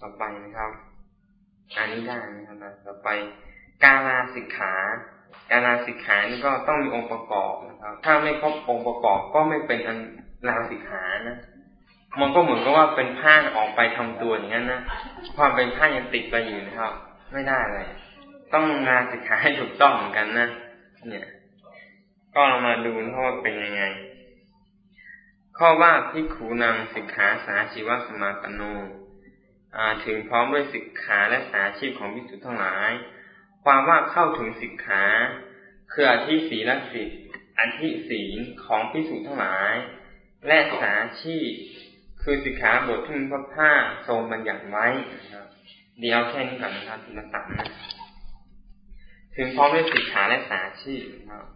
ต่อไปนะครับอันนี้ได้นะครับต่อไป กาลาสิกขา การลาสิกขานี่ก็ต้องมีองค์ประกอบนะครับ ถ้าไม่ครบองค์ประกอบก็ไม่เป็นอันลาสิกขานะมันก็เหมือนกับว่าเป็นผ้าออกไปทำตัวอย่างนั้นนะความเป็นผ้ายังติดไปอยู่นะครับ ไม่ได้เลย ต้องงานสิกขาให้ถูกต้องเหมือนกันนะเนี่ย ก็เรามาดูนะว่าเป็นยังไง ข้อว่าพิขูนางสิกขาสาชีวสมาปโน ถึงพร้อมด้วยสิกขาและสาชีพของพิสุทั้งหลาย ความว่าเข้าถึงสิกขา คืออธิศีลสิทธิอธิศีลของพิสุทั้งหลาย และสาชีพคือสิกขาบทที่พระผ้าทรงบัญญัติไว้เดี๋ยวแค่นี้ก่อนนะครับทีละสามนะถึงพร้อมด้วยสิกขาและสาชีพนะครับ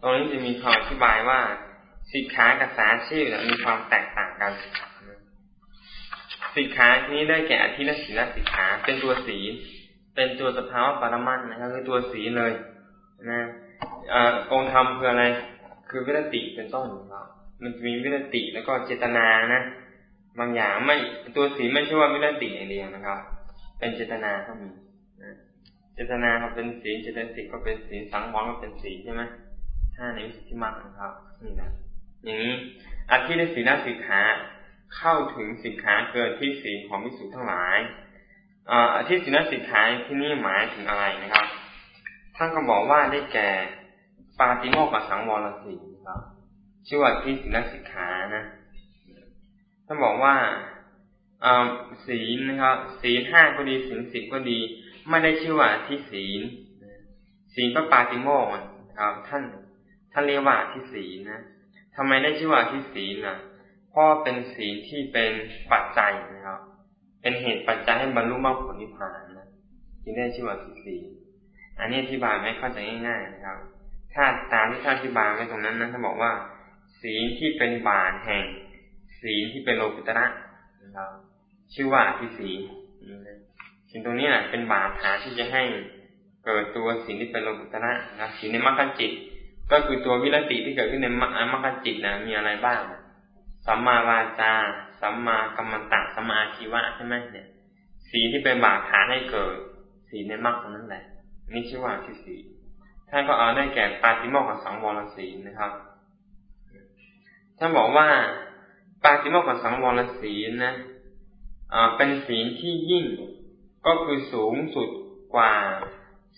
ตรงนี้จะมีคำอธิบายว่าสิกขากับสาชีพมีความแตกต่างกัน สิกขาทีนี้ได้แก่อธินศีลสิกขา เป็นตัวสีเป็นตัวสภาวะปรมันนะครับคือตัวสีเลย นะองค์ธรรมคืออะไร คือวิรติเป็นต้นครับมันจะมีวิรติแล้วก็เจตนานะ บางอย่างไม่ตัวสีไม่ใช่ว่าวิรติอย่างเดียวนะครับ เป็นเจตนาก็มีเจตนาครับเป็นสีเจตสิกก็เป็นสีสังวรก็เป็นสีใช่ไหมถ้าในวิสุทธิมรรคนะครับนี่นะอย่างนี้อธินศีลสิกขา เข้าถึงสิกขาเกิดที่สีของวิสุทั้งหลายอธิศีลสิกขาที่นี่หมายถึงอะไรนะครับ ท่านก็บอกว่าได้แก่ปาติโมกขสังวรสีครับ ชื่อว่าที่ศีลสิกขานะท่านบอกว่าศีลนะครับศีลห้าก็ดีศีลสิบก็ดี ไม่ได้ชื่อว่าที่ศีลศีลพระปาติโมกครับ ท่านท่านเรียกว่าที่ศีลนะทำไมได้ชื่อว่าที่ศีลนะเพราะเป็นศีลที่เป็นปัจจัยนะครับ เป็นเหตุปัจจัยให้บรรลุมรรคผลนิพพานนะจึงได้ชื่อว่าศีลอันนี้อธิบายไม่เข้าใจง่ายๆนะครับ ถ้าตามที่ท่านอธิบายไว้ตรงนั้นนะท่านบอกว่า ศีลที่เป็นบาตแห่ง ศีลที่เป็นโลกุตระนะครับ ชื่อว่าที่ศีลสิ่งตรงนี้แหละเป็นบาตฐานที่จะให้เกิดตัวศีลที่เป็นโลกุตระนะศีลในมรรคจิต ก็คือตัววิรติที่เกิดขึ้นในมรรคจิตนะมีอะไรบ้าง สัมมาวาจา สัมมากัมมันตะสัมมาชีวะใช่ไหมเนี่ย สีที่เป็นบาฐานให้เกิด สีในมรรคนั้นแหละนี่ชื่อว่าที่สีท่านก็เอาได้แก่ปาติโมกขสังวรสีนะครับท่านบอกว่าปาติโมกขสังวรสีนะเป็นสีที่ยิ่งก็คือสูงสุดกว่า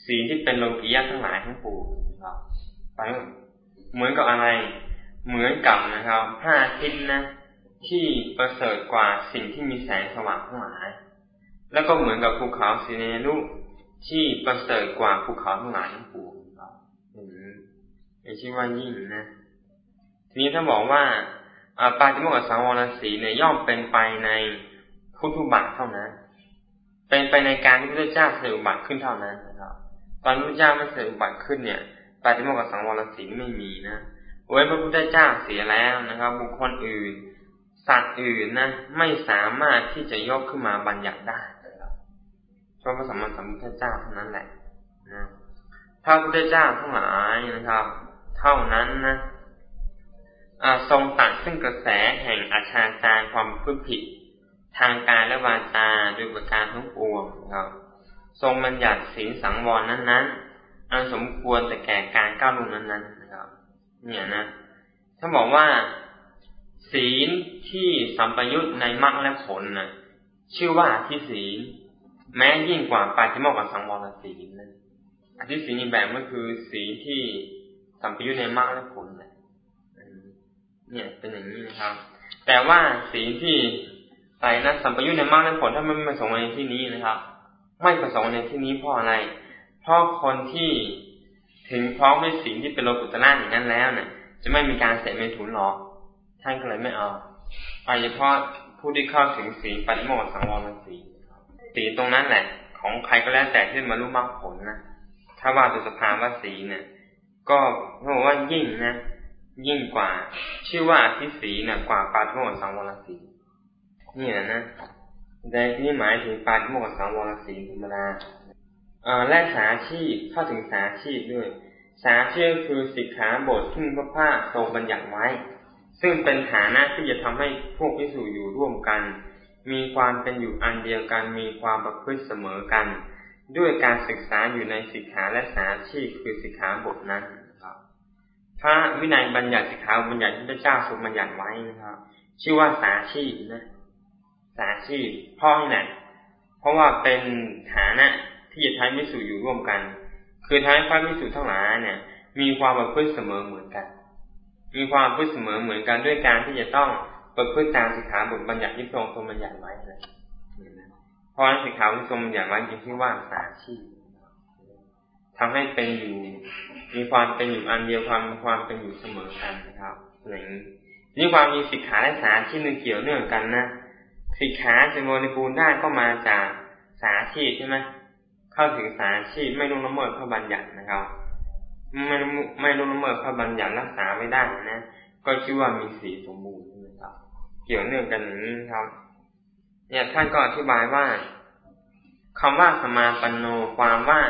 สีที่เป็นโลกียะทั้งหลายทั้งปวงครับเหมือนกับอะไร เหมือนกับนะครับพระอาทิตย์นะ ที่ประเสริฐกว่าสิ่งที่มีแสงสว่างทั้งหลาย แล้วก็เหมือนกับภูเขาสีเนรุที่ประเสริฐกว่าภูเขาทั้งหลายทั้งปวงครับอืมชื่อว่ายิ่งนะทีนี้ถ้าบอกว่าปาจิโมกสังวรสีเนี่ยย่อมเป็นไปในพุทธุบัตเท่านั้น เป็นไปในการที่พระเจ้าเสด็จบัตขึ้นเท่านั้นนะครับ ตอนพระเจ้าไม่เสด็จบัตขึ้นเนี่ยปาจิโมกสังวรสีไม่มีนะ ไว้นพระพุทธเจ้าเสียแล้วนะครับ บุคคลอื่น สัตว์อื่นนะไม่สามารถที่จะยกขึ้นมาบัญญัติได้เพราะพระสัมมาสัมพุทธเจ้าเท่านั้นแหละนะพระพุทธเจ้าทั้งหลายนะครับ เท่านั้นนะทรงตัดซึ่งกระแสแห่งอาชาจารความพูดผิด ทางกายและวาจาโดยประการทั้งปวงครับทรงบัญญัติศีลสังวรนั้นๆ อันสมควรแต่แก่การก้าวลงนั้นๆ เนี่ยนะถ้าบอกว่าศีลที่สัมปยุตในมรรคและผลนะชื่อว่าที่ศีล แม้ยิ่งกว่าปาจิโมกกับสังวรศีลนะอธิศีลอีกแบบก็คือศีลที่สัมปยุตในมรรคและผลนะเนี่ยเป็นอย่างนี้นะครับ แต่ว่าศีลที่ใสนะสัมปยุตในมรรคและผลถ้าไม่ประสงค์ในที่นี้นะครับ ไม่ประสงค์ในที่นี้เพราะอะไรเพราะคนที่ ถึงพร้อมด้วยสิ่งที่เป็นโลกุตระอย่างนั้นแล้วเนี่ยจะไม่มีการเสพเมถุนหรอกท่านก็เลยไม่เอาโดยเฉพาะผู้ที่เข้าถึงสีปฏิโมกสังวรสีสีตรงนั้นแหละ ของใครก็แล้วแต่ที่มารู้มรรคผลนะถ้าว่าตัวสภาวะสีเนี่ย ก็เขาบอกว่ายิ่งนะยิ่งกว่า ชื่อว่าที่สีเนี่ยกว่าปาฏิโมกสังวรสีนี่นะนะแต่ที่หมายถึงปาฏิโมกสังวรสีธรรมดา และสาชีพเข้าถึงสาชีพด้วย สาชีพคือสิกขาบทที่พระภาคทรงบัญญัติไว้ ซึ่งเป็นฐานะที่จะทำให้พวกพิสูจอยู่ร่วมกัน มีความเป็นอยู่อันเดียวกันมีความประพฤติเสมอกัน ด้วยการศึกษาอยู่ในสิกขาและสาชีพคือสิกขาบทนั้นพระวินัยบัญญัติสิกขาบัญญัติที่พระเจ้าทรงบัญญัติไว้นะครับ ชื่อว่าสาชีพนะสาชีพพ่อนี่แหละเพราะว่าเป็นฐานะ ที่จะใช้มิสูอยู่ร่วมกัน คือท้ายพระมิสูทั้งหลายเนี่ย มีความประพฤติเสมอเหมือนกัน มีความประพฤติเสมอเหมือนกันด้วยการที่จะต้องประพฤติตามสิกขาบทบัญญัติที่พระองค์ทรงบัญญัติไว้เลยเพราะนั้นสิกขาที่ทรงบัญญัติไว้จึงที่ว่าสาชีพทำให้เป็นอยู่ มีความเป็นอยู่อันเดียวความความเป็นอยู่เสมอกันนะครับอย่างนี้นี่ความมีสิกขาและสาชีพนึงเกี่ยวเนื่องกันนะสิกขาจะบริบูรณ์ได้ก็มาจากสาชีพใช่ไหม เข้าถึงสาชีพไม่ล่วงละเมิดพระบัญญัตินะครับ ไม่ไม่ล่วงละเมิดพระบัญญัติรักษาไม่ได้นะ ก็ชื่อว่ามีสีสมบูรณ์นะครับ เกี่ยวเนื่องกันอย่างนี้ครับ เนี่ยท่านก็อธิบายว่าคำว่าสมาปันโนความว่า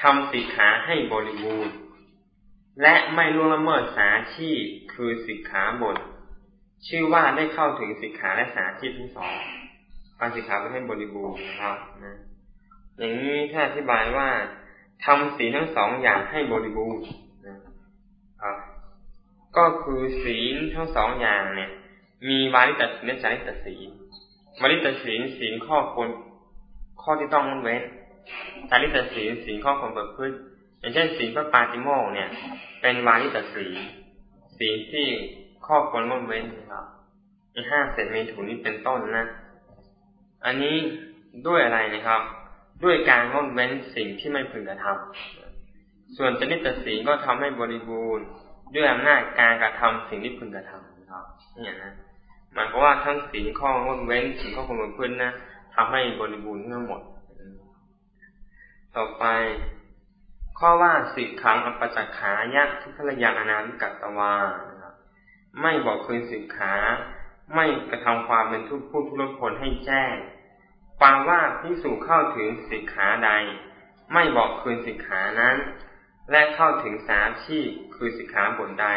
ทำสิกขาให้บริบูรณ์ และไม่ล่วงละเมิดสาชีพคือสิกขาบท ชื่อว่าได้เข้าถึงสิกขาและสาชีพทั้งสองการสิกขาไปให้บริบูรณ์นะครับนะ อย่างนี้ถ้าอธิบายว่าทำศีลทั้งสองอย่างให้บริบูรณ์นะครับก็คือศีลทั้งสองอย่างเนี่ย มีวาริตศีลและจาริตศีลวาริตศีลศีลข้อควรข้อที่ต้องงดเว้นจาริตศีลศีลข้อควรเปิดพื้นอย่างเช่นศีลพระปาติโมกเนี่ย เป็นวาริตศีลศีลที่ข้อควรงดเว้นนะครับห้าเสร็จเมถุนนี้เป็นต้นนะ อันนี้ด้วยอะไรนะครับ ด้วยการงดเว้นสิ่งที่ไม่พึงกระทำส่วนจริตศีลก็ทำให้บริบูรณ์ ด้วยอำนาจการกระทำสิ่งที่พึงกระทำนะครับเนี่ยนะหมายความว่าทั้งศีลข้องดเว้นสิ่งข้อควรพื้นนะทำให้บริบูรณ์ทั้งหมด ต่อไป ข้อว่าสิขังอปจักขายะทุพลยังอนาลิกัตวาไม่บอกคืนสิกขา ไม่กระทำความเป็นทุกผู้ทุรพลให้แจ้ง ความว่าพิสูจเข้าถึงสิกขาใด ไม่บอกคืนสิกขานั้น และเข้าถึงสาชีคือสิกขาบทใด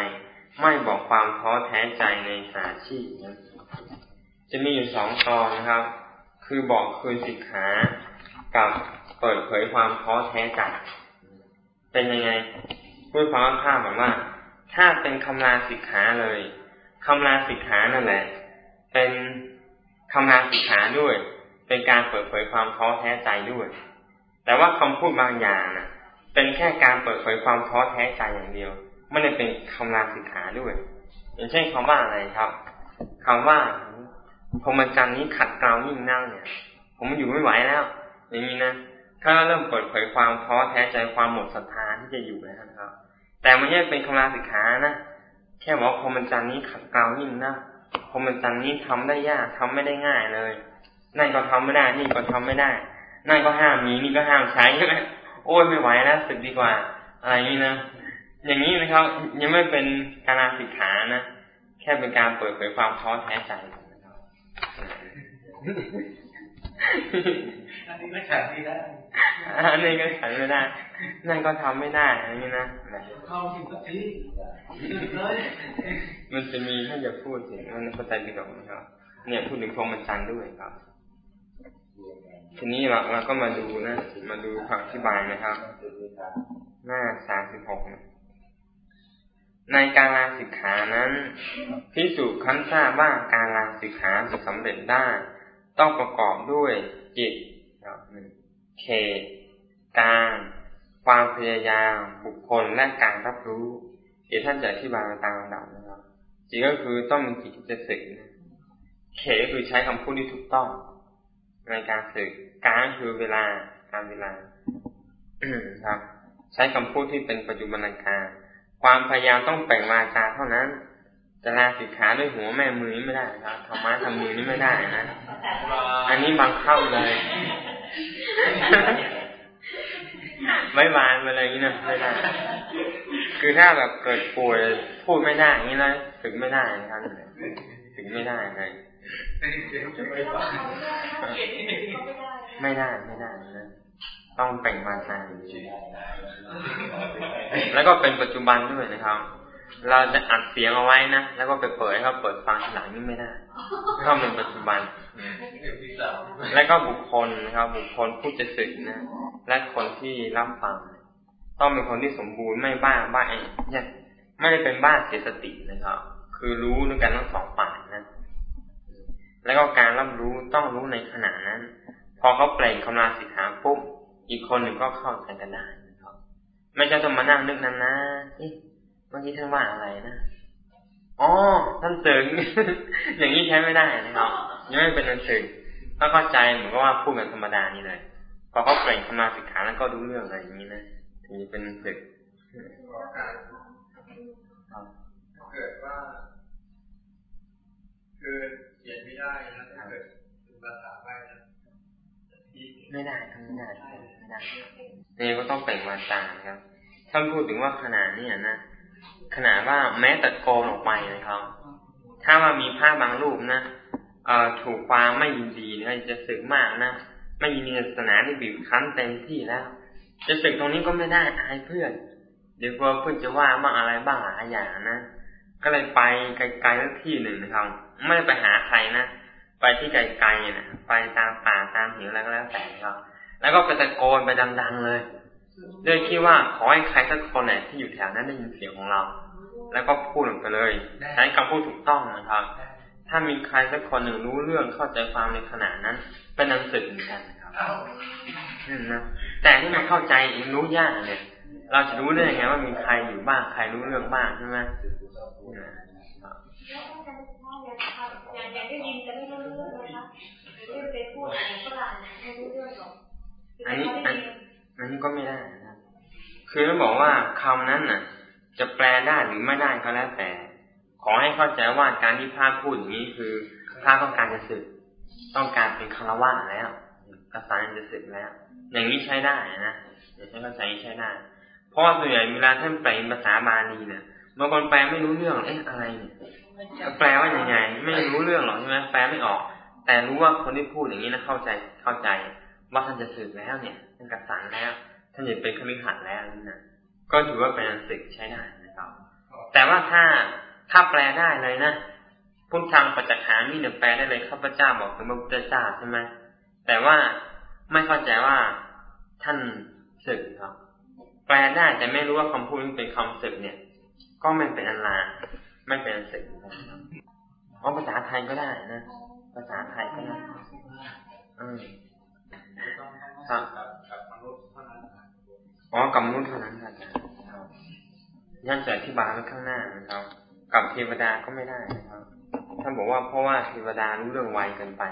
ไม่บอกความท้อแท้ใจในสาชีนะจะมีอยู่สองตอนนะครับ คือบอกคืนสิกขากับเปิดเผยความท้อแท้ใจ เป็นยังไงพูดความข้าแบบว่า ถ้าเป็นคำลาสิกขาเลยคำลาสิกขานั่นแหละ เป็นคำลาสิกขาด้วย เป็นการเปิดเผยความท้อแท้ใจด้วย แต่ว่าคำพูดบางอย่างนะเป็นแค่การเปิดเผยความท้อแท้ใจอย่างเดียว ไม่ได้เป็นคำลาสิกขาด้วย อย่างเช่นคำว่าอะไรครับคำว่าพรมจันทร์นี้ขัดเกลายิ่งนั่งเนี่ย ผมอยู่ไม่ไหวแล้ว อย่างนี้นะถ้าเริ่มเปิดเผยความท้อแท้ใจความหมดศรัทธาที่จะอยู่นะครับ แต่มันไม่เป็นคำลาสิกขานะแค่บอกพรมจันทร์นี้ขัดเกลายิ่งนะพรมจันทร์นี้ทำได้ยากทำไม่ได้ง่ายเลย นั่นก็ทำไม่ได้ นี่ก็ทำไม่ได้ นั่นก็ห้ามมีนี่ก็ห้ามใช้ใช่ไหมโอ้ยไม่ไหวแล้วสึกดีกว่า อะไรนี้นะอย่างนี้นะครับ ยังไม่เป็นการอาสิกขานะแค่เป็นการเปิดเผยความท้อแท้ใจอันนี้ก็ฉันไม่ได้อันนี้ก็ฉันไม่ได้ นั่นก็ทำไม่ได้อะไรนี้นะเข้าถึงสักทีมันจะมีถ้าจะพูดถึงมันพระไตรปิฎกนะครับ เนี่ยพูดถึงพรหมจรรย์ด้วยครับ ทีนี้เราเราก็มาดูนะ มาดูคำอธิบายนะครับ หน้าสามสิบหกในการลาสิกขานั้นพิสูจน์คั้นทราบว่าการลาสิกขาจะสำเร็จได้ ต้องประกอบด้วยจิตเขตการความพยายามบุคคลและการรับรู้เดี๋ยวท่านจะอธิบายตามลำดับนะครับจิตก็คือต้องมีจิตที่จะสึกเขคือใช้คำพูดที่ถูกต้อง ในการสึกการคือเวลาการเวลาครับ ใช้คำพูดที่เป็นปัจจุบันการความพยายามต้องแปลงวาจาเท่านั้น จะลาสิกขาด้วยหัวแม่มือนี่ไม่ได้ครับธรรมะทำมือนี่ไม่ได้นะอันนี้บังคับเลยไม่บานไปเลยอย่างนี้นะไม่ได้คือถ้าแบบเกิดป่วยพูดไม่ได้อย่างนี้นะถึงไม่ได้นะครับถึงไม่ได้เลย ไม่ได้ไม่ได้นะต้องแป่งมาทางจริงแล้วก็เป็นปัจจุบันด้วยนะครับ เราจะอัดเสียงเอาไว้นะ แล้วก็ไปเปิดให้เขาเปิดฟังทีหลังนี่ไม่ได้ต้องเป็นปัจจุบัน และก็บุคคลนะครับ บุคคลผู้จะสึกนะ และคนที่รับฟัง ต้องเป็นคนที่สมบูรณ์ไม่บ้าบ้าไอ้เนี่ยไม่ได้เป็นบ้าเสียสตินะครับ คือรู้ด้วยกันทั้งสองฝ่ายนะ แล้วก็การรับรู้ต้องรู้ในขณะนั้น พอเขาเปล่งคำลาสิกขาปุ๊บอีกคนหนึ่งก็เข้าใจกันได้ครับ ไม่ใช่ต้องมานั่งนึกนั้นนะเมื่อกี้ท่านว่าอะไรนะอ๋อท่านสึง อย่างนี้ใช้ไม่ได้นะครับยังไม่เป็นนันสึงถ้าเข้าใจเหมือนกับว่าพูดกันธรรมดานี่เลยพอเขาเปล่งคำลาสิกขาแล้วก็รู้เรื่องอะไรอย่างนี้นะถึงจะเป็นสึกเกิดว่าคือ เขียนไม่ได้นะถ้าเกิดเป็นภาษาไปนะไม่ได้ทำไม่ได้ไม่ได้นี่ก็ต้องเปล่งวาจาครับท่านพูดถึงว่าขนาดนี้นะขนาดว่าแม้ตะโกนออกไปนะครับ ถ้าว่ามีภาพบางรูปนะเอ่อถูกความไม่ยินดีนะจะสึกมากนะไม่ยินดีศาสนาที่บีบคั้นเต็มที่แล้ว จะสึกตรงนี้ก็ไม่ได้อายเพื่อนเดี๋ยวกลัวเพื่อนจะว่าบ้างอะไรบ้างหลายอย่างนะก็เลยไปไกลๆสักที่หนึ่งนะครับ ไม่ได้ไปหาใครนะไปที่ไกลๆนะไปตามป่าตามหิวอะไรก็แล้วแต่ครับ แล้วก็ไปตะโกนไปดังๆเลยด้วยคิดว่าขอให้ใครสักคนไหนที่อยู่แถวนั้นได้ยินเสียงของเรา แล้วก็พูดออกไปเลยใช้คำพูดถูกต้องนะครับ ถ้ามีใครสักคนหนึ่งรู้เรื่องเข้าใจความในขณะนั้น เป็นนังสือเหมือนกันครับอืมนะแต่ที่มันเข้าใจเองรู้ยากเนี่ย เราจะรู้ได้ยังไงว่ามีใครอยู่บ้างใครรู้เรื่องบ้างใช่ไหมอย่างได้ยินจะไม่รู้เรื่องนะคะไม่ไปพูดของฝรั่งไม่รู้เรื่องหรอกอันนี้อันนี้ก็ไม่ได้นะคือต้องบอกว่าคำนั้นน่ะ จะแปลได้หรือไม่ได้ก็แล้วแต่ ขอให้เข้าใจว่าการที่พระพูดอย่างนี้คือพระต้องการจะสึก ต้องการเป็นคารวะแล้วกษัตริย์จะสึกแล้ว อย่างนี้ใช้ได้นะอย่างนี้เข้าใจใช้ได้เพ ราะส่วนใหญ่เวลาท่านแปลภาษาบาลีเนี่ยบางคนแปลไม่รู้เรื่องเอ๊ะอะไรเนี่ยแปลว่าอย่างไง ไม่รู้เรื่องหรอกใช่ไหมแปลไม่ออก แต่รู้ว่าคนที่พูดอย่างนี้นะเข้าใจเข้าใจ ว่าท่านจะสึกแล้วเนี่ยท่านกษัตริย์แล้วท่านจะเป็นขมิหัดแล้วนี่นะก็ถือว่าเป็นศึกใช้ได้นะครับ แต่ว่าถ้าถ้าแปลได้เลยนะพุทธังปัจจคามีเนี่ยแปลได้เลยข้าพเจ้าบอกถึงพระพุทธเจ้าใช่ไหมแต่ว่าไม่เข้าใจว่าท่านศึกครับ แปลได้แต่ไม่รู้ว่าคำพูดนี้เป็นคำศึกเนี่ย ก็ไม่เป็นอันลาไม่เป็นอันศึกเพราะภาษาไทยก็ได้นะภาษาไทยก็ได้อืมครับอ๋อกับมนุษย์เท่านั้นครับย่านจะอธิบายไว้ข้างหน้านะครับ กับเทวดาก็ไม่ได้นะครับท่านบอกว่าเพราะว่าเทวดารู้เรื่องไวเกินไป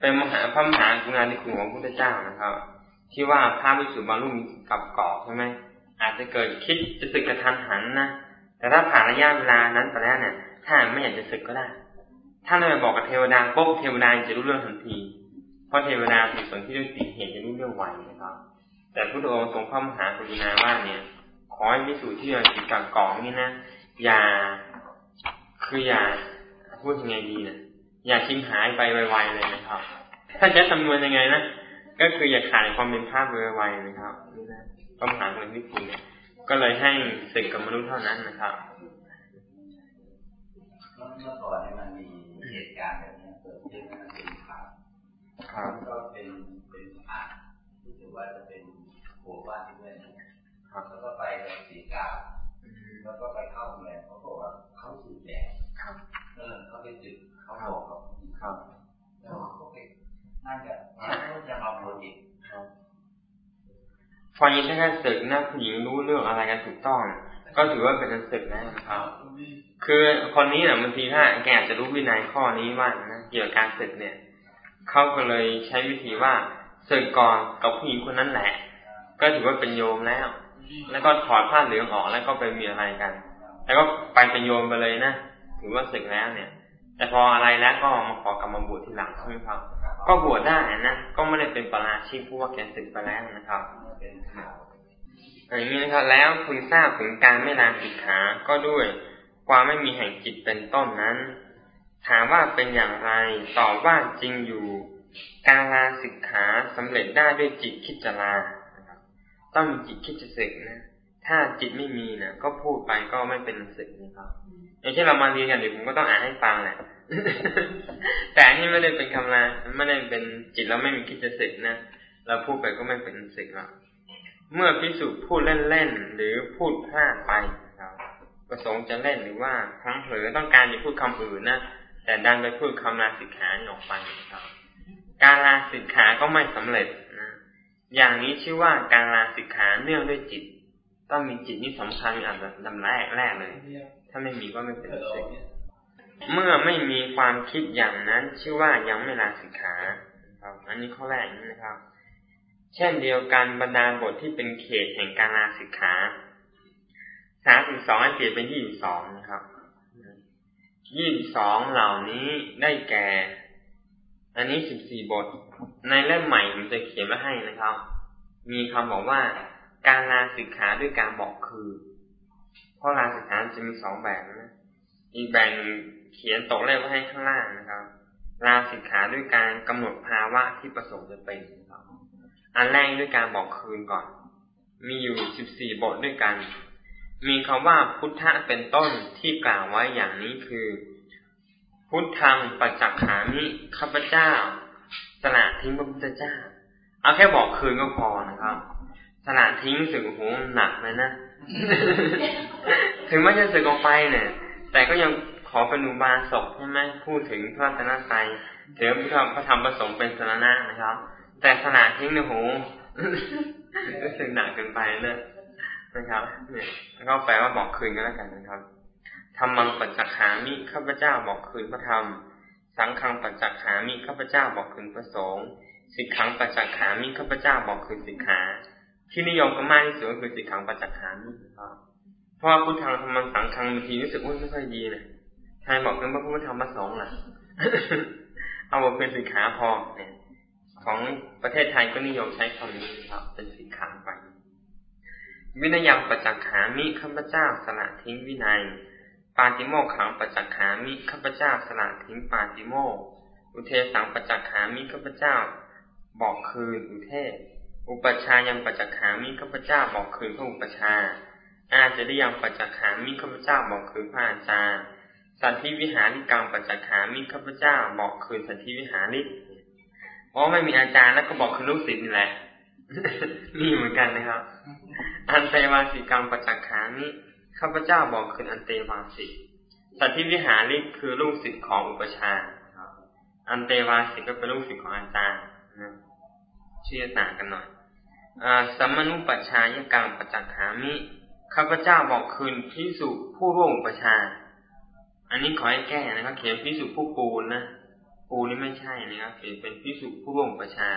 เป็นมหาพระมหากรุณาธิคุณของพระพุทธเจ้านะครับ ที่ว่าพระวิสุทธิ์บรรลุมกับเกาะใช่ไหมอาจจะเกิดคิดจะสึกกระทันหันนะแต่ถ้าผ่านระยะเวลานั้นไปแล้วเนี่ย ถ้าไม่อยากจะสึกก็ได้ ถ้าเราบอกกับเทวดาปุ๊บเทวดาจะรู้เรื่องทันที เพราะเทวดาถูกส่วนที่ด้วยติเหตุจะรู้เรื่องไวนะครับ แต่พระองค์ทรงพระมหากรุณาว่าเนี่ย ขอให้พิสูจน์ที่เราจิตกับกองนี่นะอย่าคืออย่าพูดยังไงดีนะอย่าทิ้งหายไปไวๆเลยนะครับ ถ้าจะจำนวนยังไงนะ ก็คืออย่าขาดความเป็นภาพไวๆนะครับนี่นะปัญหาเป็นวิธีเนี่ยก็เลยให้สึกกับมนุษย์เท่านั้นนะครับเมื่อก่อนเนี่ยมันมีเหตุการณ์แบบนี้เกิดขึ้นมันเป็นข่าวครับก็เป็นเป็นอาที่ถือว่าจะเป็นหัวบ้านที่เพื่อนครับแล้วก็ไปกับสีกาแล้วก็ไปเข้าโรงแรมเขาบอกว่าเขาสูดแดดเออเขาไปจุดเขาบอกครับ แล้วเขาไป น่าจะเขาจะมาโปรดิพอยินถ้าการศึกนะผู้หญิงรู้เรื่องอะไรกันถูกต้อง ก็ถือว่าเป็นการศึกแล้วนะครับ คือคนนี้เนี่ยบางทีถ้าแกจะรู้วินัยข้อนี้ว่านะเกี่ยวกับการศึกเนี่ยเขาก็เลยใช้วิธีว่าศึกก่อนกับผู้หญิงคนนั้นแหละ ก็ถือว่าเป็นโยมแล้ว แล้วก็ถอดผ้าเหลืองออกแล้วก็ไปมีอะไรกัน แล้วก็ไปเป็นโยมไปเลยนะถือว่าศึกแล้วเนี่ย แต่พออะไรแล้วก็มาขอกรรมบวชทีหลังใช่ไหมครับ ก็บวชได้นะ ก็ไม่ได้เป็นปราชิกผู้ว่าแกศึกไปแล้วนะครับอย่างนี้นะครับ แล้วคุณทราบถึงการไม่ลาสิกขา ก็ด้วยความไม่มีแห่งจิตเป็นต้นนั้น ถามว่าเป็นอย่างไร ตอบว่าจริงอยู่ การลาสิกขาสำเร็จได้ด้วยจิตคิดจะลา ต้องมีจิตคิดจะสึกนะ ถ้าจิตไม่มีนี่ยก็พูดไปก็ไม่เป็นสึกนะครับอย่างเช่นเรามาเรียนกันเดี๋ยวผมก็ต้องอ่านให้ฟังแหละ แต่อันนี้ไม่ได้เป็นคำลาไม่ได้เป็นจิตเราไม่มีคิดจะสึกนะเราพูดไปก็ไม่เป็นสึกหรอกเมื่อพิสูจน์พูดเล่นๆหรือพูดพลาดไปครับประสงค์จะเล่นหรือว่าทั้งเผลอต้องการจะพูดคำอื่นนะแต่ดันไปพูดคำลาสิกขาออกไปครับ การลาสิกขาก็ไม่สำเร็จนะอย่างนี้ชื่อว่าการลาสิกขาเนื่องด้วยจิต ต้องมีจิตนี่สำคัญอันดับแรกแรกเลย ถ้าไม่มีก็ไม่เป็นสิก เมื่อไม่มีความคิดอย่างนั้นชื่อว่ายังไม่ลาสิกขาครับ อันนี้ข้อแรกนะครับ เช่นเดียวกันบรรดาบทที่เป็นเขตแห่งการลาสิกขาสามสิบสองเปลี่ยนเป็นยี่สิบสองนะครับยี่สิบสองเหล่านี้ได้แก่ อันนี้สิบสี่บท ในเล่มใหม่ผมจะเขียนไว้ให้นะครับ มีคำบอกว่าการลาสิกขาด้วยการบอกคือเพราะลาสิกขาจะมีสองแบบนะ อีกแบบ เขียนตกเลขไว้ให้ข้างล่างนะครับ ลาสิกขาด้วยการกำหนดภาวะที่ประสงค์จะเป็นอันแรกด้วยการบอกคืนก่อน มีอยู่สิบสี่บทด้วยกัน มีคำว่าพุทธะเป็นต้นที่กล่าวไว้อย่างนี้คือ พุทธังปัจจักขามิข้าพเจ้าสละทิ้งพระพุทธเจ้า เอาแค่บอกคืนก็พอนะครับสละทิ้งสึกโหหนักเลยนะ ถึงไม่จะสึกออกไปเนี่ย แต่ก็ยัง ขอเป็นอุบาสกใช่ไหมพูดถึงพระธนตรัยถือพระธรรมประสงค์เป็นสาระนะครับ แต่ขนาดทิ้งเนี่ยโหรู้สึกหนักเกินไปนะนะครับ เนี่ยก็แปลว่าบอกคืนก็แล้วกันนะครับธรรมังปัจจักขามิข้าพเจ้าบอกคืนพระธรรม สังฆังปัจจักขามิข้าพเจ้าบอกคืนพระสงฆ์สิกขังปัจจักขามิข้าพเจ้าบอกคืนสิกขา ที่นิยมกันมากที่สุดก็คือสิกขังปัจจักขามิเพราะว่าพุทธังธรรมังสังฆังบางทีรู้สึกว่าไม่ค่อยดีเนะ ใครบอกเรื่องพระพุทธธรรมพระสงฆ์ล่ะ เอาบอกเป็นสิกขาพอเนี่ยของประเทศไทยก็นิยมใช้คำนี้ครับ เป็นสิกขาไปวินัยยังประจักขามิข้าพเจ้าสละทิ้งวินัย ปาติโมกขังประจักขามิข้าพเจ้าสละทิ้งปาติโมกอุเทสังประจักขามิข้าพเจ้า บอกคืนอุเทศ อุปชายังประจักขามิข้าพเจ้าบอกคืนพระอุปชา อาจจะได้ยังประจักขามิข้าพเจ้าบอกคืนพระอาจารย์ สันติวิหาริกรรมปัจจขามิข้าพเจ้าบอกคืนสันติวิหาริราะไม่มีอาจารย์แล้วก็บอกคือลูกศิษย์นี่แหละ มีเหมือนกันนะครับ อันเตวาสิกรรมประจักขานี้ข้าพเจ้าบอกคืออันเตวาสิสัตธิวิหาริคือลูกศิษย์ของอุปชาอันเตวาสิก็เป็นลูกศิษย์ของอาจารย์นะชื่อต่างกันหน่อยอสัมมนุปัชชายกรรมประจักขามิข้าพเจ้าบอกคืนพิสุผู้ร่วมอุปชา อันนี้ขอให้แก้นะครับ เขียนพิสุผู้ปูนนะปูนี่ไม่ใช่นะครับเป็นเป็นพิสุผู้ร่วมประชา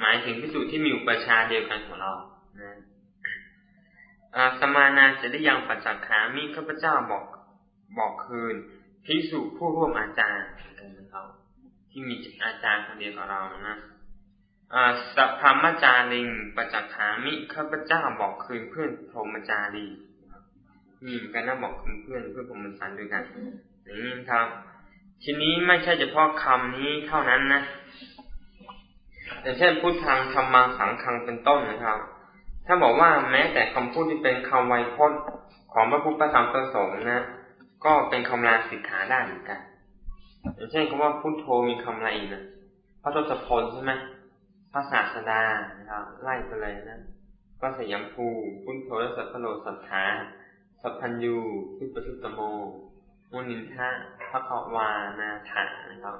หมายถึงพิสุที่มีอุปชาเดียวกันของเรานะสมานาจะได้ยังปัจจักขามีข้าพเจ้าบอกบอกคืนพิสุผู้ร่วมอาจารย์กันนะครับ ที่มีอาจารย์คนเดียวกับเรานะสัพพมจาริงปัจจักขามิข้าพเจ้าบอกคืนเพื่อนพรหมจารี มีเหมือนกันนะบอกคืนเพื่อนเพื่อนพรหมจารีด้วยกันอย่างนี้ครับ ทีนี้ไม่ใช่เฉพาะคำนี้เท่านั้นนะอย่างเช่นพูดทางธรรมังสังคังเป็นต้นนะครับ ถ้าบอกว่าแม้แต่คำพูดที่เป็นคำไวยพจน์ของพระพุทธธรรมประสงค์นะก็เป็นคำลาสิกขาได้เหมือนกันอย่างเช่นคำว่าพุทโธมีคำอะไรอีกนะพระทศพลใช่ไหมพระศาสดานะครับไล่ไปเลยนะก็สยามภูพุทโธและสัพพโลสัทธา สัพพัญญูพิปทุตโมมุนินทะพระขวานาถานะครับ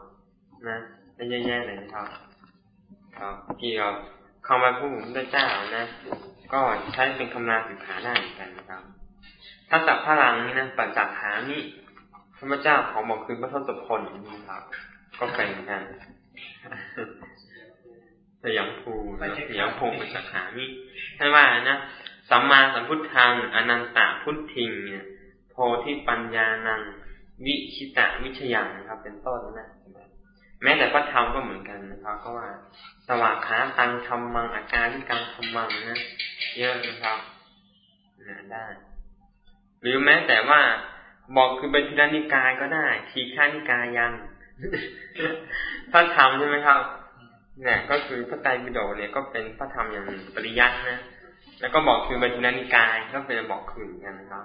นะได้แย่ๆเลยนะครับก็เกี่ยวคำว่าผู้ผมได้เจ้านะ ก็ใช้เป็นคำนาสิกขาได้เหมือนกันนะครับถ้าจับพลังนี่นะปัจจักขานี่พระเจ้าของบอกคือพระทศพลนะครับ ก็เป็นเหมือนกันสยามภูสยามภูปัจจักขานี่ให้ว่านะ สัมมาสัมพุทธังอนันตะพุทธิงเนี่ยโพธิปัญญานัง วิชิตะวิชยังนะครับ เป็นต้นนะแม้แต่พระธรรมก็เหมือนกันนะครับก็ว่าสวากขาตังธรรมังอาการที่กังธรรมังนะเยอะนะครับนะได้ หรือแม้แต่ว่าบอกคือเป็นทีลนิกายก็ได้ ทีฆานิกายังพระธรรมใช่ไหมครับเนี่ยก็คือพระไตรปิฎกเนี่ยก็เป็นพระธรรมอย่างปริยัตินะ แล้วก็บอกคืนไปทีนิกายก็เป็นบอกคืนกันนะครับ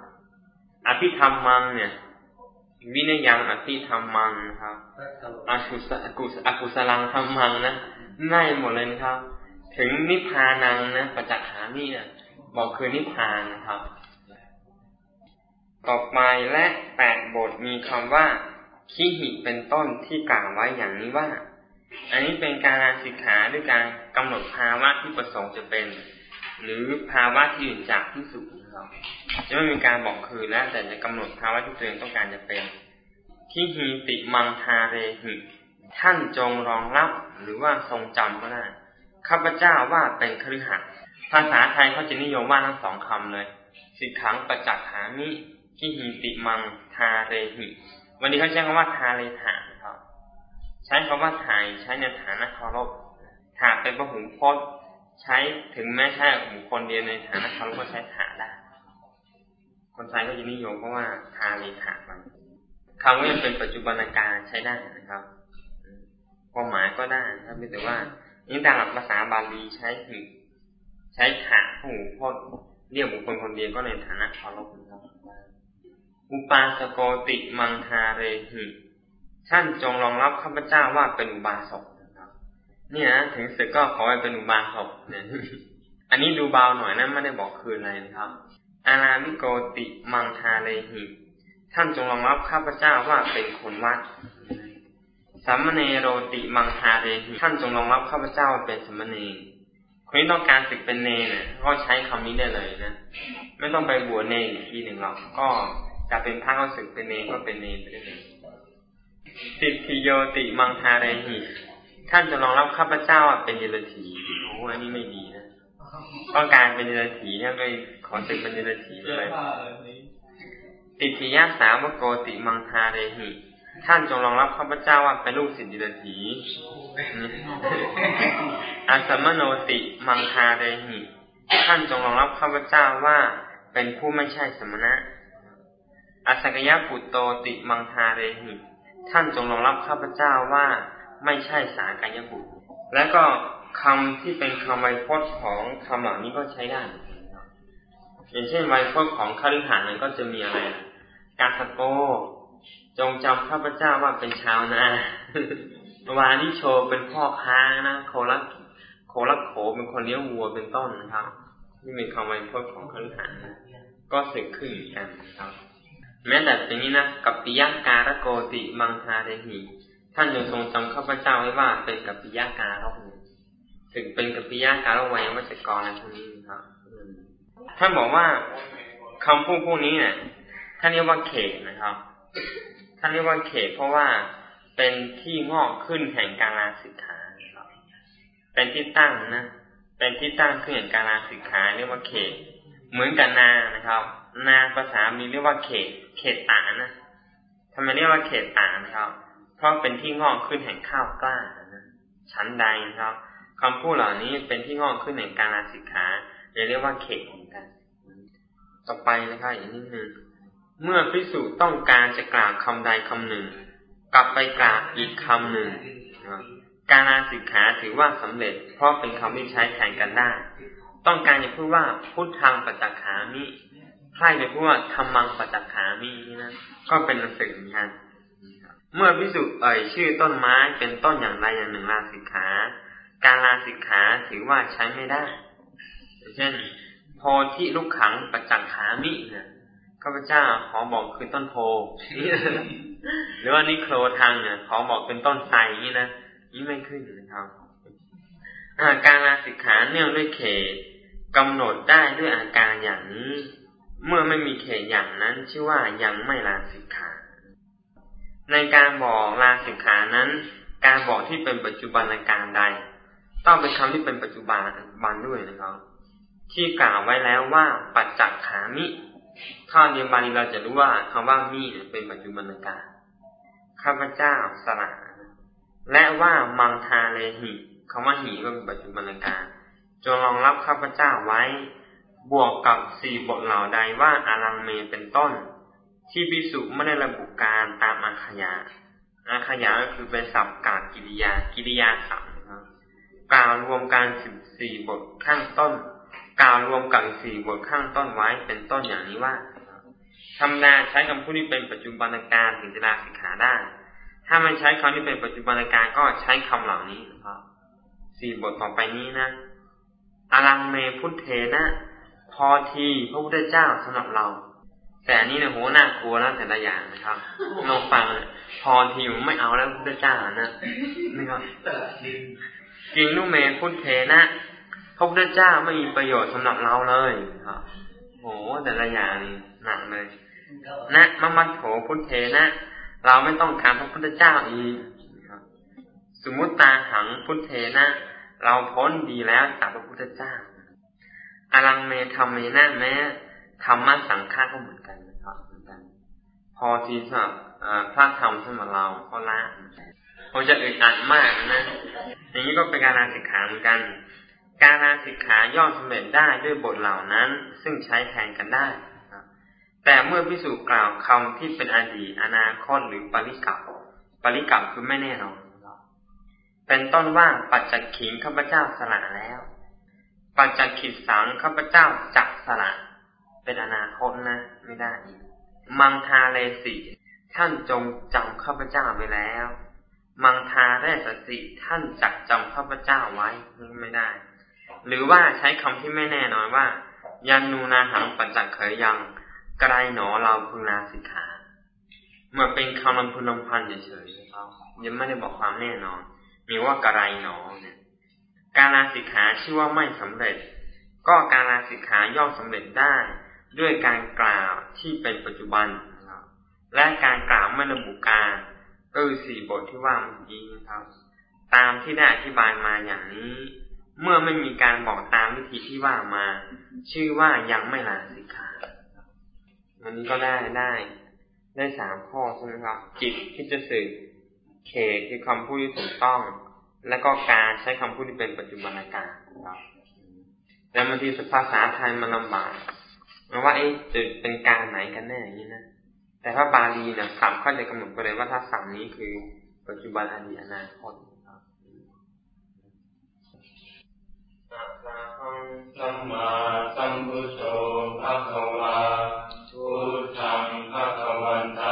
อภิธรรมมังเนี่ย วินัยังอภิธรรมมังนะครับอากุศอกุศอกุศลังธรรมังนะง่ายหมดเลยนะครับ ถึงนิพพานังนะปัจจขามีเนี่ยบอกคือนิพพานนะครับ ต่อไปและแปดบทมีคำว่าขีหิเป็นต้นที่กล่าวไว้อย่างนี้ว่า อันนี้เป็นการศึกษาด้วยการกำหนดภาวะที่ประสงค์จะเป็น หรือภาวะที่อื่จากที่สุดนะครับจะไม่มีการบอกคือแล้วแต่จะกำหนดภาวะที่ตัวเองต้องการจะเป็นที่หีติมังทาเรหิท่านจงรองรับหรือว่าทรงจำก็ได้ข้าพเจ้าว่าเป็นครือขัดภาษาไทยเขาจะนิยมว่าทั้งสองคำเลย สิขังประจักขามิที่หีติมังทาเรหิ วันนี้เขาใช้คำว่าทาเรถาครับ ใช้คำว่าถ่ายใช้ในฐานะเคารพถาเป็นพระหุพจน์ ใช้ถึงแม้ใช้บุคคลเดียวในฐานะเคารพก็ใช้ถาได้ คนไทยก็จะนิยมเพราะว่าทาเรถาไปคำว่ายังเป็นปัจจุบันการใช้ได้นะครับความหมายก็ได้ครับแต่ว่านี่ตามหลักภาษาบาลีใช้ถึงใช้ถาผู้พจน์เรียกบุคคลคนเดียวก็ในฐานะเคารพนะครับอุปาสโกติมังทาเรหิท่านจงรองรับข้าพเจ้าว่าเป็นอุบาสก เนี่ยถึงสึกก็ขอให้เป็นอุบาสกเนี่ยอันนี้ดูเบาหน่อยนะไม่ได้บอกคืนอะไรนะครับ อารามิโกติมังทาเรหิท่านจงรองรับข้าพเจ้าว่าเป็นคนวัดสัมมเนโรติมังทาเรหิท่านจงรองรับข้าพเจ้าเป็นสัมมเนคนที่ต้องการศึกเป็นเนเนี่ยก็ใช้คำนี้ได้เลยนะไม่ต้องไปบวชเนอีกทีหนึ่งหรอกก็จะเป็นพระก็ศึกเป็นเนก็เป็นเนไปได้เลยติทธิโยติมังทาเรหิ ท่านจะรองรับข้าพเจ้าเป็นเดลถีโอ้อันนี้ไม่ดีนะต้องการเป็นเดลถีเนี่ยไปขอศึกเป็นเดลถีเลยติทิยาสาวโกติมังทาเรหิท่านจงรองรับข้าพเจ้าว่าเป็นลูกศิษย์ดิลถีอาสมโนติมังคาเรหิ ท่านจงรองรับข้าพเจ้าว่าเป็นผู้ไม่ใช่สมณะอาสกยะปุตโตติมังคาเรหิ ท่านจงรองรับข้าพเจ้าว่า ไม่ใช่สากายบุตร และก็คำที่เป็นคำไวยพจน์ของคำเหล่านี้ก็ใช้ได้อย่างเช่นไวยพจน์ของคาริหานั้นก็จะมีอะไรกาสโก จงจำข้าพเจ้าว่าเป็นชาวนา วานิโชเป็นพ่อค้านะโคลักโคลักโขเป็นคนเลี้ยงวัวเป็นต้นนะครับนี่เป็นคำไวยพจน์ของคฤหัสถ์ก็สึกขึ้นกันครับ แม้แต่สิ่งนี้นะกับปิยาการโกติมังคาเดหี ท่านยังทรงจำข้าพเจ้าไว้ว่าเป็นกับปิยาการกถึงเป็นกับปิยาการกวัยวัจกรอะไรพวกนี้ครับท่านบอกว่าคำพูดพวกนี้เนี่ยท่านเรียกว่าเขตนะครับท่านเรียกว่าเขต เพราะว่าเป็นที่งอกขึ้นแห่งการลาสิกขาครับ เป็นที่ตั้งนะเป็นที่ตั้งขึ้นแห่งการลาสิกขาเรียกว่าเขต เหมือนกับนานะครับ นาภาษามีเรียกว่าเขต เขตตานะทำไมเรียกว่าเขตตานะครับ พราะเป็นที่งอกขึ้นแห่งข้าวกล้านะชั้นใดนะครับคำพูดเหล่านี้เป็นที่งอกขึ้นแห่งการลาสิกขาเรียกว่าเขตเหมือนกัน ต่อไปนะครับอีกนิดนึงเมื่อพิสูจน์ต้องการจะกล่าวคำใดคำหนึ่ง กลับไปกล่าวอีกคำหนึ่งการลาสิกขาถือว่าสำเร็จ เพราะเป็นคำที่ใช้แทนกันได้ ต้องการจะพูดว่าพุทธังปัจจขามิใครจะพูดว่าธรรมังปัจจขามินี่นะก็เป็นหนังสือเหมือนกัน เมื่อพิสูจน์เอ่ยชื่อต้นไม้เป็นต้นอย่างใดอย่างหนึ่งลาสิกขา การลาสิกขาถือว่าใช้ไม่ได้ เช่น โพธิลูกขังปัจจขามิเนี่ยข้าพเจ้าขอบอกคือต้นโพ หรือว่านิโครทางเนี่ยขอบอกเป็นต้นไทรนี่นะนี่ไม่ขึ้นนะครับการลาสิกขาเนื่องด้วยเขตกำหนดได้ด้วยอาการอย่างนี้ เมื่อไม่มีเขตอย่างนั้นชื่อว่ายังไม่ลาสิกขา ในการบอกลาสิกขานั้น การบอกที่เป็นปัจจุบันการใด ต้องเป็นคำที่เป็นปัจจุบันบันด้วยนะครับ ที่กล่าวไว้แล้วว่าปัจจักขามิถ้าเรียนบาลีเราจะรู้ว่าคำว่ามีเป็นปัจจุบันการข้าพเจ้าสละและว่ามังทาเลหิคำว่าหิก็เป็นปัจจุบันการจงรองรับข้าพเจ้าไว้ บวกกับสี่บทเหล่าใดว่าอารังเมเป็นต้น ที่พิสุไม่ได้ระบุการตามอาขยาอาขยาก็คือเป็นศัพท์กากิริยา กิริยาสัมกล่าวรวมการสิบสี่บทข้างต้น กล่าวรวมกับสี่บทข้างต้นไว้เป็นต้นอย่างนี้ว่าธรรมดาใช้คำพูดที่เป็นปัจจุบันการถึงจะลาสิกขาได้ ถ้ามันใช้คำที่เป็นปัจจุบันการก็ใช้คำเหล่านี้นะครับสี่บทต่อไปนี้นะอลังเมพุทเทนะ พอทีพระพุทธเจ้าสำหรับเรา แต่อันนี้เนี่ยโหน่ากลัวนะแต่ละอย่างนะครับลองฟังพอทีผมไม่เอาแล้วพระพุทธเจ้านะนี่ครับกิงนุเมพุทเทนะพระพุทธเจ้าไม่มีประโยชน์สำหรับเราเลยครับโหแต่ละอย่างหนักเลยนะมมัตโถพุทเทนะ เราไม่ต้องการพระพุทธเจ้าอีกสมมุติตาหังพุทเทนะ เราพ้นดีแล้วจากพระพุทธเจ้าอารังเมธรรมเมนะแม้ ธรรมะสังฆาก็เหมือนกันนะครับเหมือนกัน พอทีสำหรับพระธรรมสำหรับเราก็ละคงจะอึดอัดมากนะอย่างนี้ก็เป็นการลาสิกขาเหมือนกัน การลาสิกขาย่อมสำเร็จได้ด้วยบทเหล่านั้น ซึ่งใช้แทนกันได้แต่เมื่อพิสูจน์กล่าวคำที่เป็นอดีตอนาคตหรือปริกับปริกับคือไม่แน่นอนเป็นต้นว่าปัจจักขิงข้าพเจ้าสละแล้ว ปัจจักขิสังข้าพเจ้าจักสละ เป็นอนาคตนะ ไม่ได้อีกมังทาเลสิท่านจงจำข้าพเจ้าไว้แล้ว มังทาเรสสิท่านจักจำข้าพเจ้าไว้ไม่ได้ หรือว่าใช้คำที่ไม่แน่นอนว่า ยันนูนาหังปัจจักเขยยังไกลหนอเราพึงลาสิกขาเมื่อเป็นคำลำพึงลำพันเฉยๆนะครับยังไม่ได้บอกความแน่นอน มีว่ากระไรหนอเนี่ย การลาสิกขาชื่อว่าไม่สำเร็จ ก็การลาสิกขาย่อมสำเร็จได้ ด้วยการกล่าวที่เป็นปัจจุบันและการกล่าวไม่ระบุการก็คือสี่บทที่ว่าเมื่อกี้นะครับ ตามที่ได้อธิบายมาอย่างนี้ เมื่อไม่มีการบอกตามวิธีที่ว่ามา ชื่อว่ายังไม่ลาสิกขาวันนี้ก็ได้ได้ได้สามข้อใช่ไหมครับ จิตที่จะสื่อเคคือคำพูดที่ถูกต้อง แล้วก็การใช้คำพูดที่เป็นปัจจุบันการครับแต่บางทีภาษาไทยมันลำบาก ว่าไอ้จุดเป็นการไหนกันแน่อย่างนี้นะแต่ว่าบาลีเนี่ยคำเขาจะกำหนดไปเลยว่าถ้าสัมนี้คือปัจจุบันอดีตอนาคตสัมมาสัมพุทโธภะคะวาพุทธังภะคะวันตา